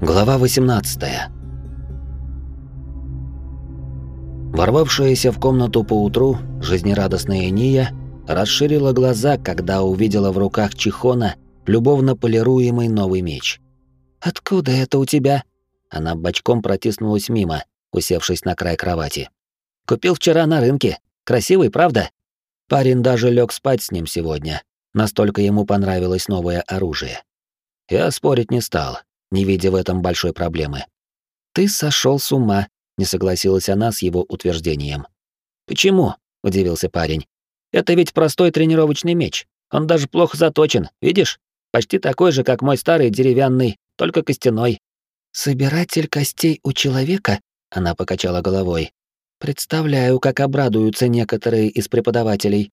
Глава 18. Ворвавшаяся в комнату поутру жизнерадостная Ния расширила глаза, когда увидела в руках Чихона любовно полируемый новый меч. «Откуда это у тебя?» Она бочком протиснулась мимо, усевшись на край кровати. «Купил вчера на рынке. Красивый, правда?» Парень даже лег спать с ним сегодня. Настолько ему понравилось новое оружие. Я спорить не стал, не видя в этом большой проблемы. «Ты сошел с ума», — не согласилась она с его утверждением. «Почему?» — удивился парень. «Это ведь простой тренировочный меч. Он даже плохо заточен, видишь? Почти такой же, как мой старый деревянный, только костяной». «Собиратель костей у человека?» — она покачала головой. «Представляю, как обрадуются некоторые из преподавателей».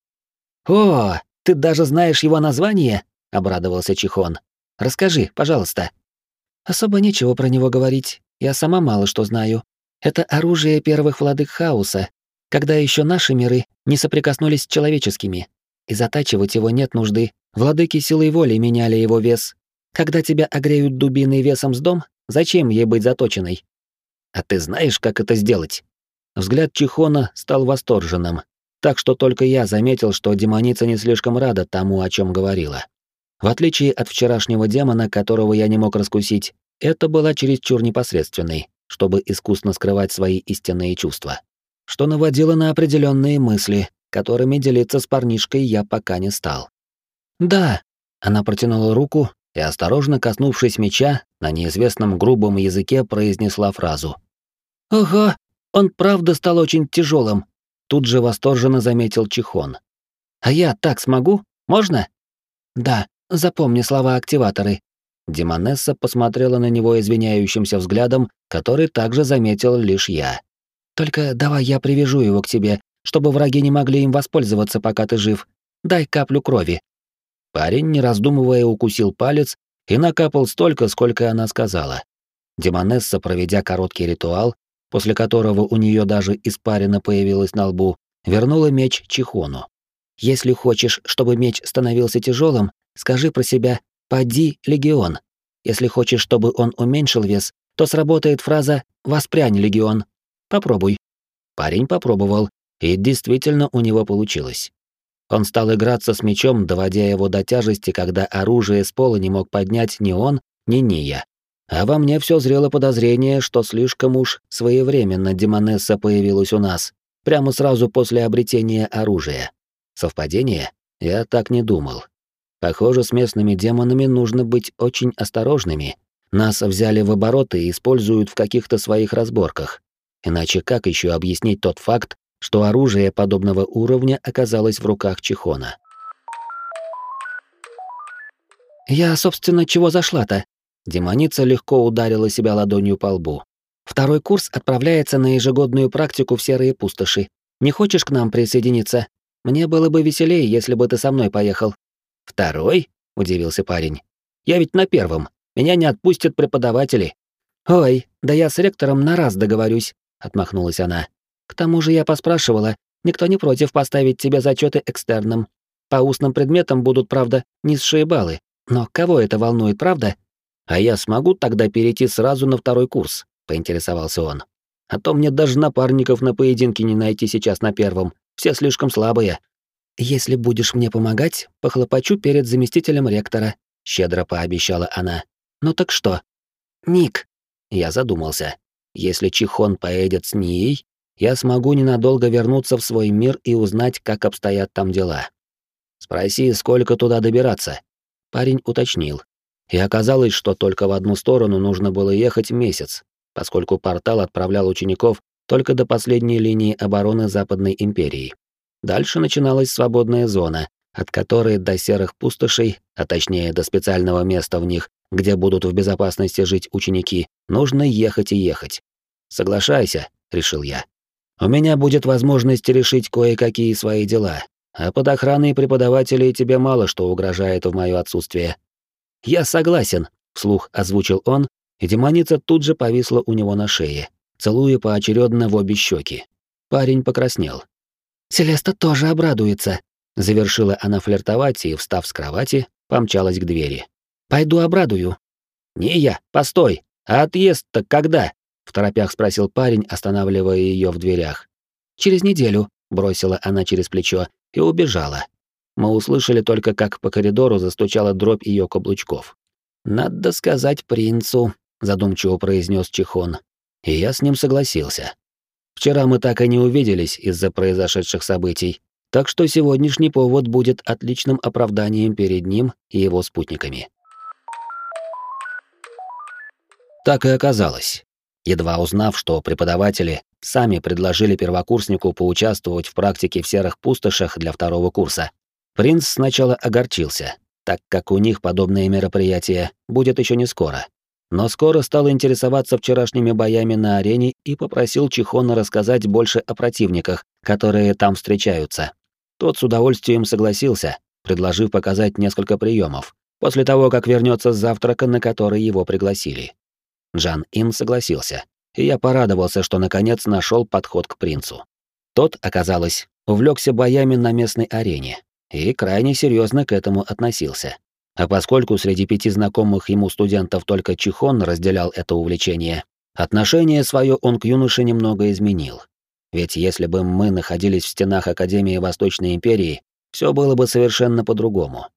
«О, ты даже знаешь его название?» — обрадовался Чихон. «Расскажи, пожалуйста». Особо нечего про него говорить, я сама мало что знаю. Это оружие первых владык хаоса, когда еще наши миры не соприкоснулись с человеческими. И затачивать его нет нужды. Владыки силой воли меняли его вес. Когда тебя огреют дубиной весом с дом, зачем ей быть заточенной? А ты знаешь, как это сделать? Взгляд Чихона стал восторженным, так что только я заметил, что демоница не слишком рада тому, о чем говорила. В отличие от вчерашнего демона, которого я не мог раскусить, это была чересчур непосредственной, чтобы искусно скрывать свои истинные чувства. Что наводило на определенные мысли, которыми делиться с парнишкой я пока не стал. «Да», — она протянула руку и, осторожно коснувшись меча, на неизвестном грубом языке произнесла фразу. «Ого, он правда стал очень тяжелым. тут же восторженно заметил Чихон. «А я так смогу? Можно?» «Да», Запомни слова-активаторы». Демонесса посмотрела на него извиняющимся взглядом, который также заметил лишь я. «Только давай я привяжу его к тебе, чтобы враги не могли им воспользоваться, пока ты жив. Дай каплю крови». Парень, не раздумывая, укусил палец и накапал столько, сколько она сказала. Демонесса, проведя короткий ритуал, после которого у нее даже испарина появилась на лбу, вернула меч Чихону. «Если хочешь, чтобы меч становился тяжелым, Скажи про себя «Поди, легион». Если хочешь, чтобы он уменьшил вес, то сработает фраза «Воспрянь, легион». Попробуй. Парень попробовал, и действительно у него получилось. Он стал играться с мечом, доводя его до тяжести, когда оружие с пола не мог поднять ни он, ни Ния. А во мне все зрело подозрение, что слишком уж своевременно Демонесса появилась у нас, прямо сразу после обретения оружия. Совпадение? Я так не думал. Похоже, с местными демонами нужно быть очень осторожными. Нас взяли в оборот и используют в каких-то своих разборках. Иначе как еще объяснить тот факт, что оружие подобного уровня оказалось в руках Чихона? «Я, собственно, чего зашла-то?» Демоница легко ударила себя ладонью по лбу. «Второй курс отправляется на ежегодную практику в серые пустоши. Не хочешь к нам присоединиться? Мне было бы веселее, если бы ты со мной поехал. «Второй?» — удивился парень. «Я ведь на первом. Меня не отпустят преподаватели». «Ой, да я с ректором на раз договорюсь», — отмахнулась она. «К тому же я поспрашивала, никто не против поставить тебе зачеты экстерном. По устным предметам будут, правда, низшие баллы. Но кого это волнует, правда?» «А я смогу тогда перейти сразу на второй курс?» — поинтересовался он. «А то мне даже напарников на поединке не найти сейчас на первом. Все слишком слабые». «Если будешь мне помогать, похлопочу перед заместителем ректора», — щедро пообещала она. «Ну так что?» «Ник», — я задумался. «Если Чихон поедет с Нией, я смогу ненадолго вернуться в свой мир и узнать, как обстоят там дела. Спроси, сколько туда добираться». Парень уточнил. И оказалось, что только в одну сторону нужно было ехать месяц, поскольку портал отправлял учеников только до последней линии обороны Западной империи. Дальше начиналась свободная зона, от которой до серых пустошей, а точнее до специального места в них, где будут в безопасности жить ученики, нужно ехать и ехать. «Соглашайся», — решил я. «У меня будет возможность решить кое-какие свои дела, а под охраной преподавателей тебе мало что угрожает в моё отсутствие». «Я согласен», — вслух озвучил он, и демоница тут же повисла у него на шее, целуя поочередно в обе щеки. Парень покраснел. Селеста тоже обрадуется. Завершила она флиртовать и, встав с кровати, помчалась к двери. Пойду обрадую. Не я, постой, «А отъезд-то когда?» — в торопях спросил парень, останавливая ее в дверях. «Через неделю», — бросила она через плечо и убежала. Мы услышали только, как по коридору застучала дробь ее каблучков. «Надо сказать принцу», — задумчиво произнес Чихон. И я с ним согласился. Вчера мы так и не увиделись из-за произошедших событий, так что сегодняшний повод будет отличным оправданием перед ним и его спутниками. Так и оказалось. Едва узнав, что преподаватели сами предложили первокурснику поучаствовать в практике в серых пустошах для второго курса, принц сначала огорчился, так как у них подобное мероприятие будет еще не скоро. Но скоро стал интересоваться вчерашними боями на арене и попросил Чихона рассказать больше о противниках, которые там встречаются. Тот с удовольствием согласился, предложив показать несколько приемов, после того, как вернется с завтрака, на который его пригласили. Джан Ин согласился, и я порадовался, что наконец нашел подход к принцу. Тот, оказалось, увлекся боями на местной арене и крайне серьезно к этому относился. А поскольку среди пяти знакомых ему студентов только Чихон разделял это увлечение, отношение свое он к юноше немного изменил. Ведь если бы мы находились в стенах Академии Восточной Империи, все было бы совершенно по-другому.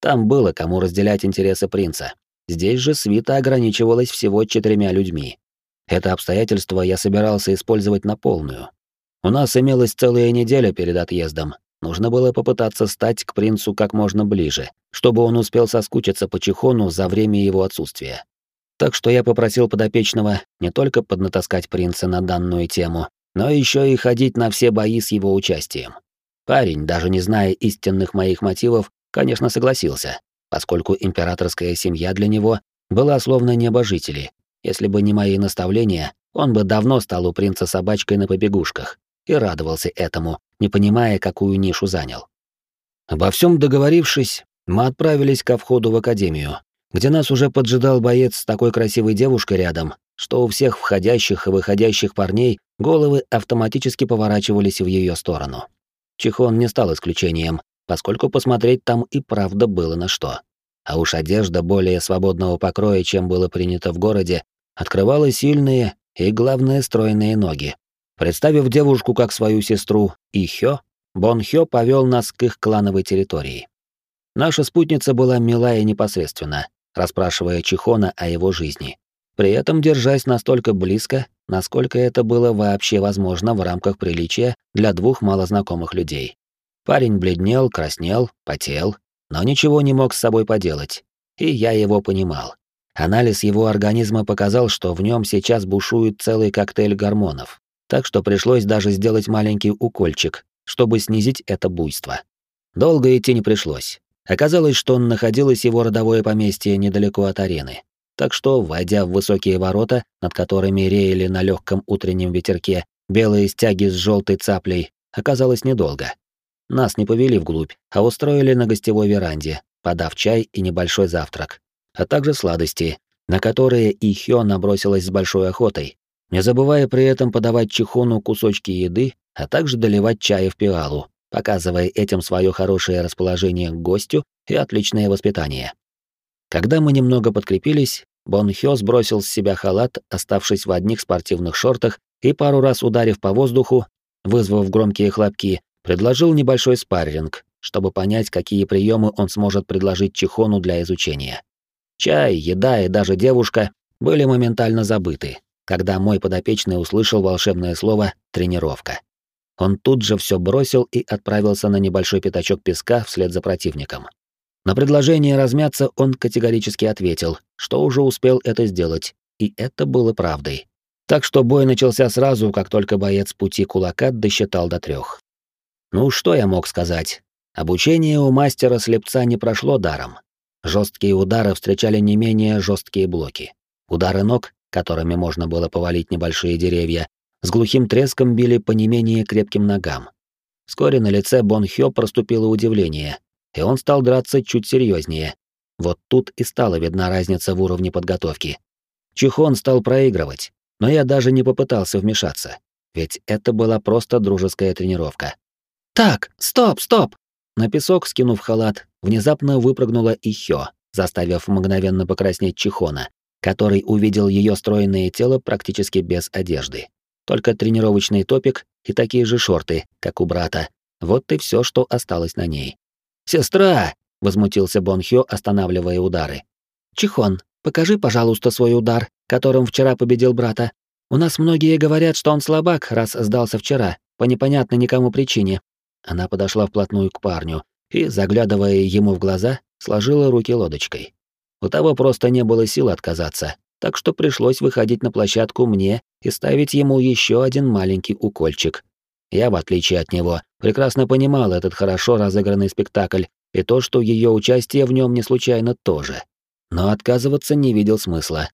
Там было кому разделять интересы принца, Здесь же свита ограничивалась всего четырьмя людьми. Это обстоятельство я собирался использовать на полную. У нас имелась целая неделя перед отъездом. Нужно было попытаться стать к принцу как можно ближе, чтобы он успел соскучиться по Чихону за время его отсутствия. Так что я попросил подопечного не только поднатаскать принца на данную тему, но еще и ходить на все бои с его участием. Парень, даже не зная истинных моих мотивов, конечно, согласился поскольку императорская семья для него была словно небожители. Если бы не мои наставления, он бы давно стал у принца собачкой на побегушках и радовался этому, не понимая, какую нишу занял. Обо всем договорившись, мы отправились ко входу в академию, где нас уже поджидал боец с такой красивой девушкой рядом, что у всех входящих и выходящих парней головы автоматически поворачивались в ее сторону. Чихон не стал исключением, поскольку посмотреть там и правда было на что. А уж одежда более свободного покроя, чем было принято в городе, открывала сильные и, главное, стройные ноги. Представив девушку как свою сестру Ихё, Бон Хё повел нас к их клановой территории. Наша спутница была мила и непосредственна, расспрашивая Чихона о его жизни, при этом держась настолько близко, насколько это было вообще возможно в рамках приличия для двух малознакомых людей. Парень бледнел, краснел, потел, но ничего не мог с собой поделать. И я его понимал. Анализ его организма показал, что в нем сейчас бушует целый коктейль гормонов. Так что пришлось даже сделать маленький укольчик, чтобы снизить это буйство. Долго идти не пришлось. Оказалось, что он находилось его родовое поместье недалеко от арены. Так что, войдя в высокие ворота, над которыми реяли на легком утреннем ветерке белые стяги с желтой цаплей, оказалось недолго. Нас не повели вглубь, а устроили на гостевой веранде, подав чай и небольшой завтрак, а также сладости, на которые и Хё набросилась с большой охотой, не забывая при этом подавать Чихону кусочки еды, а также доливать чай в пиалу, показывая этим свое хорошее расположение к гостю и отличное воспитание. Когда мы немного подкрепились, Бон Хё сбросил с себя халат, оставшись в одних спортивных шортах и пару раз ударив по воздуху, вызвав громкие хлопки, Предложил небольшой спарринг, чтобы понять, какие приемы он сможет предложить Чихону для изучения. Чай, еда и даже девушка были моментально забыты, когда мой подопечный услышал волшебное слово «тренировка». Он тут же все бросил и отправился на небольшой пятачок песка вслед за противником. На предложение размяться он категорически ответил, что уже успел это сделать, и это было правдой. Так что бой начался сразу, как только боец пути кулака досчитал до трех. Ну что я мог сказать? Обучение у мастера-слепца не прошло даром. Жесткие удары встречали не менее жесткие блоки. Удары ног, которыми можно было повалить небольшие деревья, с глухим треском били по не менее крепким ногам. Вскоре на лице Бон Хё проступило удивление, и он стал драться чуть серьезнее. Вот тут и стала видна разница в уровне подготовки. Чихон стал проигрывать, но я даже не попытался вмешаться, ведь это была просто дружеская тренировка. «Так, стоп, стоп!» На песок, скинув халат, внезапно выпрыгнула Ихё, заставив мгновенно покраснеть Чихона, который увидел ее стройное тело практически без одежды. Только тренировочный топик и такие же шорты, как у брата. Вот и все, что осталось на ней. «Сестра!» — возмутился Бонхё, останавливая удары. «Чихон, покажи, пожалуйста, свой удар, которым вчера победил брата. У нас многие говорят, что он слабак, раз сдался вчера, по непонятной никому причине». Она подошла вплотную к парню и, заглядывая ему в глаза, сложила руки лодочкой. У того просто не было сил отказаться, так что пришлось выходить на площадку мне и ставить ему еще один маленький укольчик. Я, в отличие от него, прекрасно понимал этот хорошо разыгранный спектакль и то, что ее участие в нем не случайно тоже. Но отказываться не видел смысла.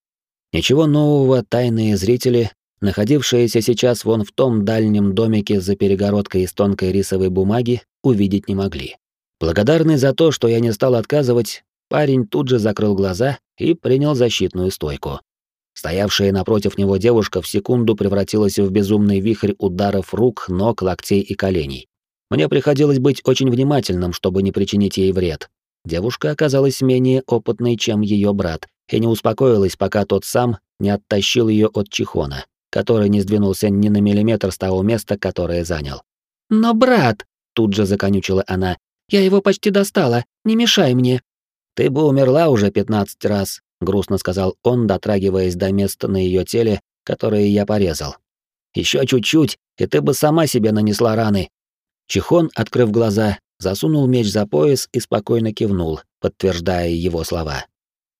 Ничего нового тайные зрители, находившиеся сейчас вон в том дальнем домике за перегородкой из тонкой рисовой бумаги, увидеть не могли. Благодарный за то, что я не стал отказывать, Парень тут же закрыл глаза и принял защитную стойку. Стоявшая напротив него девушка в секунду превратилась в безумный вихрь ударов рук, ног, локтей и коленей. Мне приходилось быть очень внимательным, чтобы не причинить ей вред. Девушка оказалась менее опытной, чем ее брат, и не успокоилась, пока тот сам не оттащил ее от Чихона, который не сдвинулся ни на миллиметр с того места, которое занял. «Но, брат!» — тут же законючила она. «Я его почти достала, не мешай мне!» «Ты бы умерла уже пятнадцать раз», — грустно сказал он, дотрагиваясь до места на ее теле, которые я порезал. Еще чуть-чуть, и ты бы сама себе нанесла раны». Чихон, открыв глаза, засунул меч за пояс и спокойно кивнул, подтверждая его слова.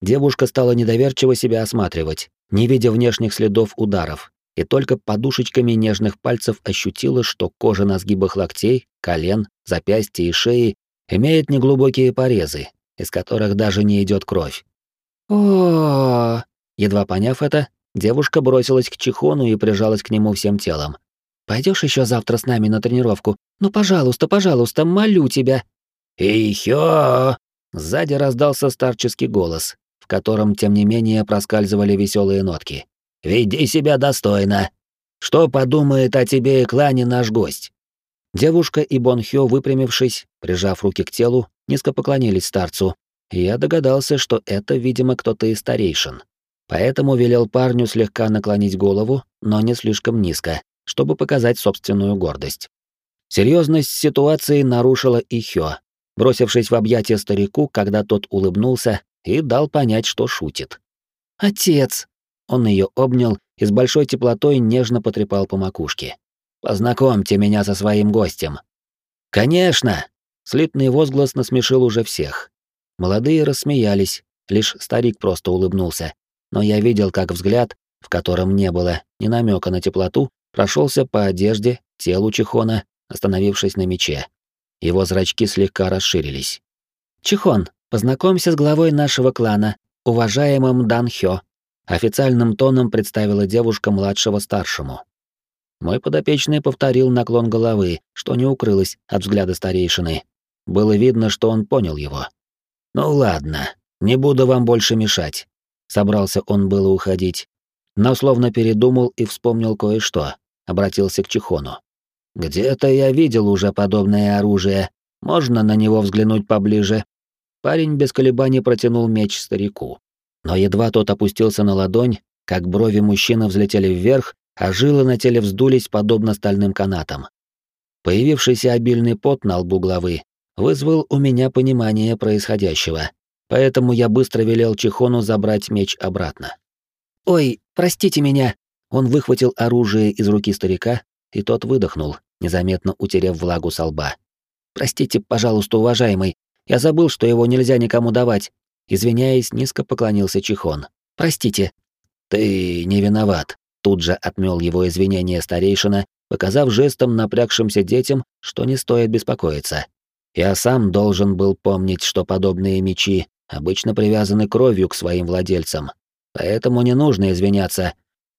Девушка стала недоверчиво себя осматривать, не видя внешних следов ударов, и только подушечками нежных пальцев ощутила, что кожа на сгибах локтей, колен, запястья и шеи имеет неглубокие порезы, из которых даже не идет кровь. О, едва поняв это, девушка бросилась к Чихону и прижалась к нему всем телом. Пойдешь еще завтра с нами на тренировку? Ну, пожалуйста, пожалуйста, молю тебя. Ихё! Сзади раздался старческий голос, в котором, тем не менее, проскальзывали веселые нотки. «Веди себя достойно. Что подумает о тебе и клане наш гость?» Девушка и Бонхё, выпрямившись, прижав руки к телу, низко поклонились старцу. Я догадался, что это, видимо, кто-то из старейшин. Поэтому велел парню слегка наклонить голову, но не слишком низко, чтобы показать собственную гордость. Серьезность ситуации нарушила и Хё, бросившись в объятия старику, когда тот улыбнулся и дал понять, что шутит. «Отец!» Он ее обнял и с большой теплотой нежно потрепал по макушке. Познакомьте меня со своим гостем». «Конечно!» — слитный возглас насмешил уже всех. Молодые рассмеялись, лишь старик просто улыбнулся. Но я видел, как взгляд, в котором не было ни намека на теплоту, прошелся по одежде, телу Чихона, остановившись на мече. Его зрачки слегка расширились. «Чихон, познакомься с главой нашего клана, уважаемым Дан Хё», официальным тоном представила девушка младшего старшему. Мой подопечный повторил наклон головы, что не укрылось от взгляда старейшины. Было видно, что он понял его. «Ну ладно, не буду вам больше мешать». Собрался он было уходить, но словно передумал и вспомнил кое-что. Обратился к Чихону. «Где-то я видел уже подобное оружие. Можно на него взглянуть поближе?» Парень без колебаний протянул меч старику. Но едва тот опустился на ладонь, как брови мужчины взлетели вверх, а жилы на теле вздулись подобно стальным канатам. Появившийся обильный пот на лбу главы вызвал у меня понимание происходящего, поэтому я быстро велел Чихону забрать меч обратно. «Ой, простите меня!» Он выхватил оружие из руки старика, и тот выдохнул, незаметно утерев влагу со лба. «Простите, пожалуйста, уважаемый, я забыл, что его нельзя никому давать». Извиняясь, низко поклонился Чихон. «Простите». «Ты не виноват», Тут же отмел его извинения старейшина, показав жестом напрягшимся детям, что не стоит беспокоиться. Я сам должен был помнить, что подобные мечи обычно привязаны кровью к своим владельцам, поэтому не нужно извиняться.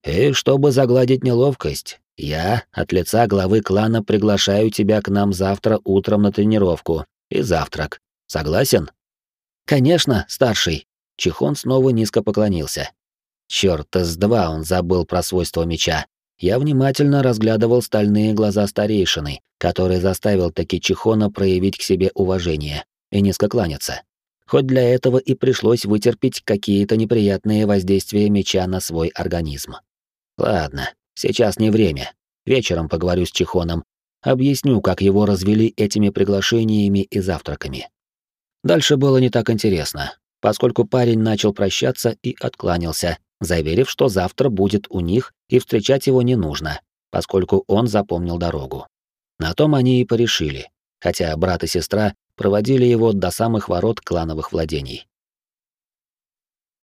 И чтобы загладить неловкость, я от лица главы клана приглашаю тебя к нам завтра утром на тренировку и завтрак. Согласен? Конечно, старший. Чихон снова низко поклонился. Чёрт, с два он забыл про свойства меча. Я внимательно разглядывал стальные глаза старейшины, который заставил таки Чихона проявить к себе уважение и низко кланяться. хоть для этого и пришлось вытерпеть какие-то неприятные воздействия меча на свой организм. Ладно, сейчас не время. Вечером поговорю с Чихоном, объясню, как его развели этими приглашениями и завтраками. Дальше было не так интересно, поскольку парень начал прощаться и откланялся, заверив, что завтра будет у них и встречать его не нужно, поскольку он запомнил дорогу. На том они и порешили, хотя брат и сестра проводили его до самых ворот клановых владений.